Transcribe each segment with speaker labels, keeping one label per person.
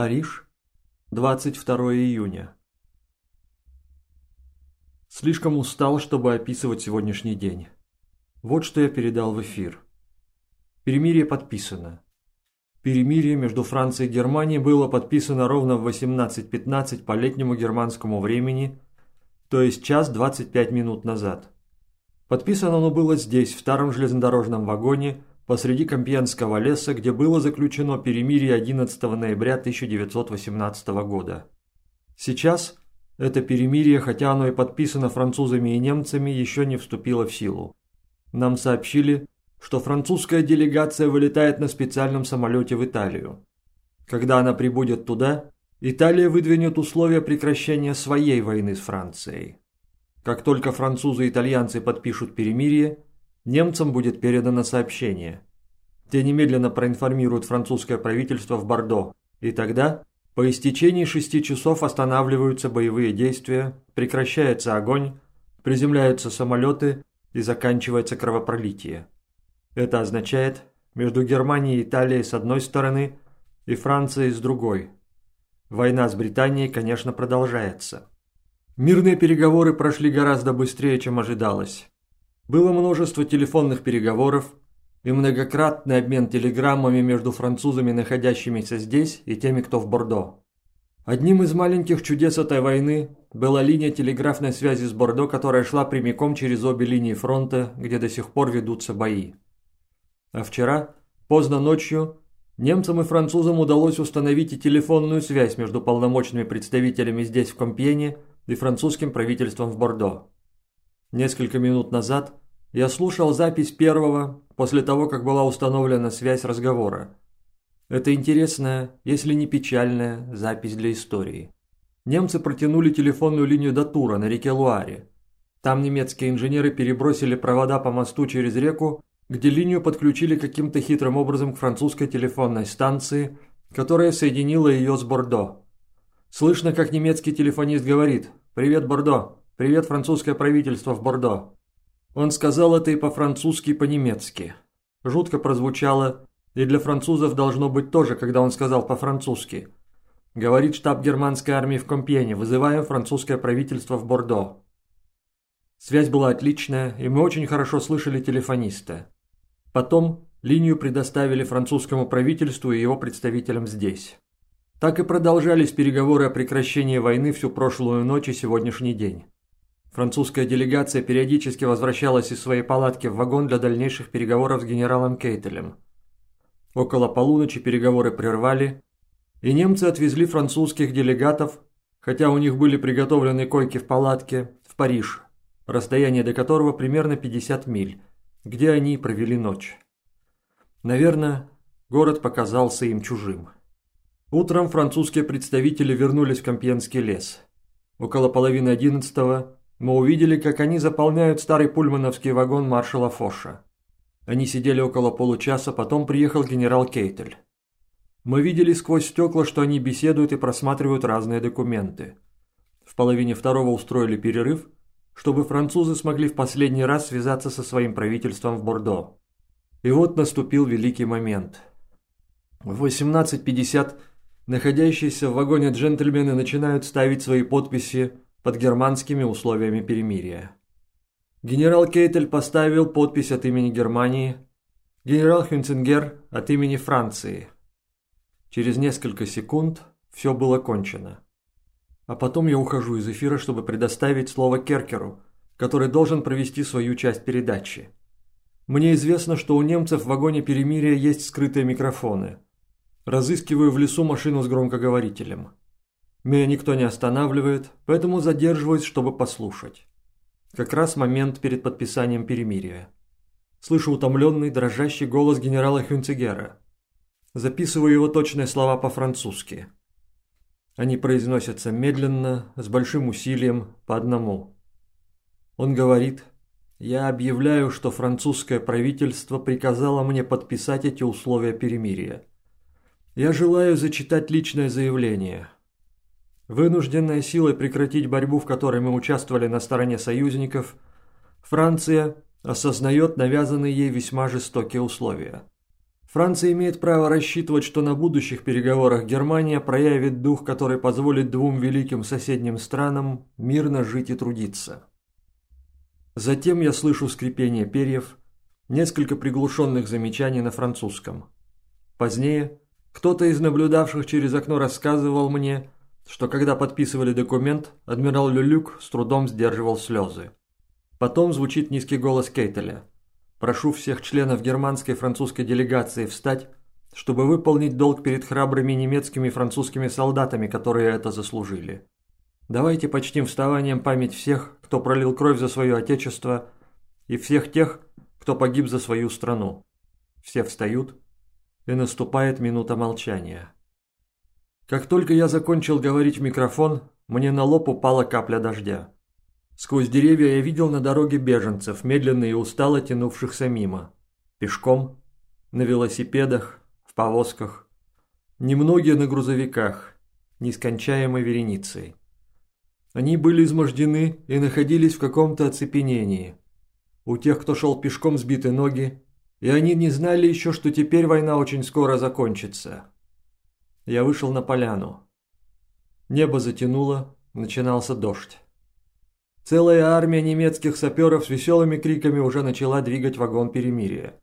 Speaker 1: Париж, 22 июня. Слишком устал, чтобы описывать сегодняшний день. Вот что я передал в эфир. Перемирие подписано. Перемирие между Францией и Германией было подписано ровно в 18.15 по летнему германскому времени, то есть час 25 минут назад. Подписано оно было здесь, в старом железнодорожном вагоне, посреди Компьенского леса, где было заключено перемирие 11 ноября 1918 года. Сейчас это перемирие, хотя оно и подписано французами и немцами, еще не вступило в силу. Нам сообщили, что французская делегация вылетает на специальном самолете в Италию. Когда она прибудет туда, Италия выдвинет условия прекращения своей войны с Францией. Как только французы и итальянцы подпишут перемирие, немцам будет передано сообщение. Те немедленно проинформируют французское правительство в Бордо, и тогда, по истечении шести часов останавливаются боевые действия, прекращается огонь, приземляются самолеты и заканчивается кровопролитие. Это означает между Германией и Италией с одной стороны и Францией с другой. Война с Британией, конечно, продолжается. Мирные переговоры прошли гораздо быстрее, чем ожидалось. Было множество телефонных переговоров и многократный обмен телеграммами между французами, находящимися здесь, и теми, кто в Бордо. Одним из маленьких чудес этой войны была линия телеграфной связи с Бордо, которая шла прямиком через обе линии фронта, где до сих пор ведутся бои. А вчера, поздно ночью, немцам и французам удалось установить и телефонную связь между полномочными представителями здесь, в Компьене, и французским правительством в Бордо. Несколько минут назад я слушал запись первого, после того, как была установлена связь разговора. Это интересная, если не печальная, запись для истории. Немцы протянули телефонную линию до Тура на реке Луаре. Там немецкие инженеры перебросили провода по мосту через реку где линию подключили каким-то хитрым образом к французской телефонной станции, которая соединила ее с Бордо. Слышно, как немецкий телефонист говорит «Привет, Бордо! Привет, французское правительство в Бордо!» Он сказал это и по-французски, и по-немецки. Жутко прозвучало, и для французов должно быть тоже, когда он сказал по-французски. Говорит штаб германской армии в Компьене, вызываем французское правительство в Бордо. Связь была отличная, и мы очень хорошо слышали телефониста. Потом линию предоставили французскому правительству и его представителям здесь. Так и продолжались переговоры о прекращении войны всю прошлую ночь и сегодняшний день. Французская делегация периодически возвращалась из своей палатки в вагон для дальнейших переговоров с генералом Кейтелем. Около полуночи переговоры прервали, и немцы отвезли французских делегатов, хотя у них были приготовлены койки в палатке, в Париж, расстояние до которого примерно 50 миль, где они провели ночь. Наверное, город показался им чужим. Утром французские представители вернулись в Компьенский лес. Около половины одиннадцатого мы увидели, как они заполняют старый пульмановский вагон маршала Фоша. Они сидели около получаса, потом приехал генерал Кейтель. Мы видели сквозь стекла, что они беседуют и просматривают разные документы. В половине второго устроили перерыв – чтобы французы смогли в последний раз связаться со своим правительством в Бордо. И вот наступил великий момент. В 18.50 находящиеся в вагоне джентльмены начинают ставить свои подписи под германскими условиями перемирия. Генерал Кейтель поставил подпись от имени Германии, генерал Хюнцингер от имени Франции. Через несколько секунд все было кончено. А потом я ухожу из эфира, чтобы предоставить слово Керкеру, который должен провести свою часть передачи. Мне известно, что у немцев в вагоне перемирия есть скрытые микрофоны. Разыскиваю в лесу машину с громкоговорителем. Меня никто не останавливает, поэтому задерживаюсь, чтобы послушать. Как раз момент перед подписанием перемирия. Слышу утомленный, дрожащий голос генерала Хюнцегера. Записываю его точные слова по-французски. Они произносятся медленно, с большим усилием, по одному. Он говорит, «Я объявляю, что французское правительство приказало мне подписать эти условия перемирия. Я желаю зачитать личное заявление. Вынужденная силой прекратить борьбу, в которой мы участвовали на стороне союзников, Франция осознает навязанные ей весьма жестокие условия. Франция имеет право рассчитывать, что на будущих переговорах Германия проявит дух, который позволит двум великим соседним странам мирно жить и трудиться. Затем я слышу скрипение перьев, несколько приглушенных замечаний на французском. Позднее кто-то из наблюдавших через окно рассказывал мне, что когда подписывали документ, адмирал Люлюк с трудом сдерживал слезы. Потом звучит низкий голос Кейтеля. «Прошу всех членов германской и французской делегации встать, чтобы выполнить долг перед храбрыми немецкими и французскими солдатами, которые это заслужили. Давайте почтим вставанием память всех, кто пролил кровь за свое отечество, и всех тех, кто погиб за свою страну. Все встают, и наступает минута молчания. Как только я закончил говорить в микрофон, мне на лоб упала капля дождя. Сквозь деревья я видел на дороге беженцев, медленно и устало тянувшихся мимо. Пешком, на велосипедах, в повозках. Немногие на грузовиках, нескончаемой вереницей. Они были измождены и находились в каком-то оцепенении. У тех, кто шел пешком, сбиты ноги, и они не знали еще, что теперь война очень скоро закончится. Я вышел на поляну. Небо затянуло, начинался дождь. Целая армия немецких саперов с веселыми криками уже начала двигать вагон перемирия.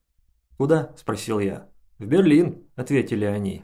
Speaker 1: «Куда?» – спросил я. «В Берлин», – ответили они.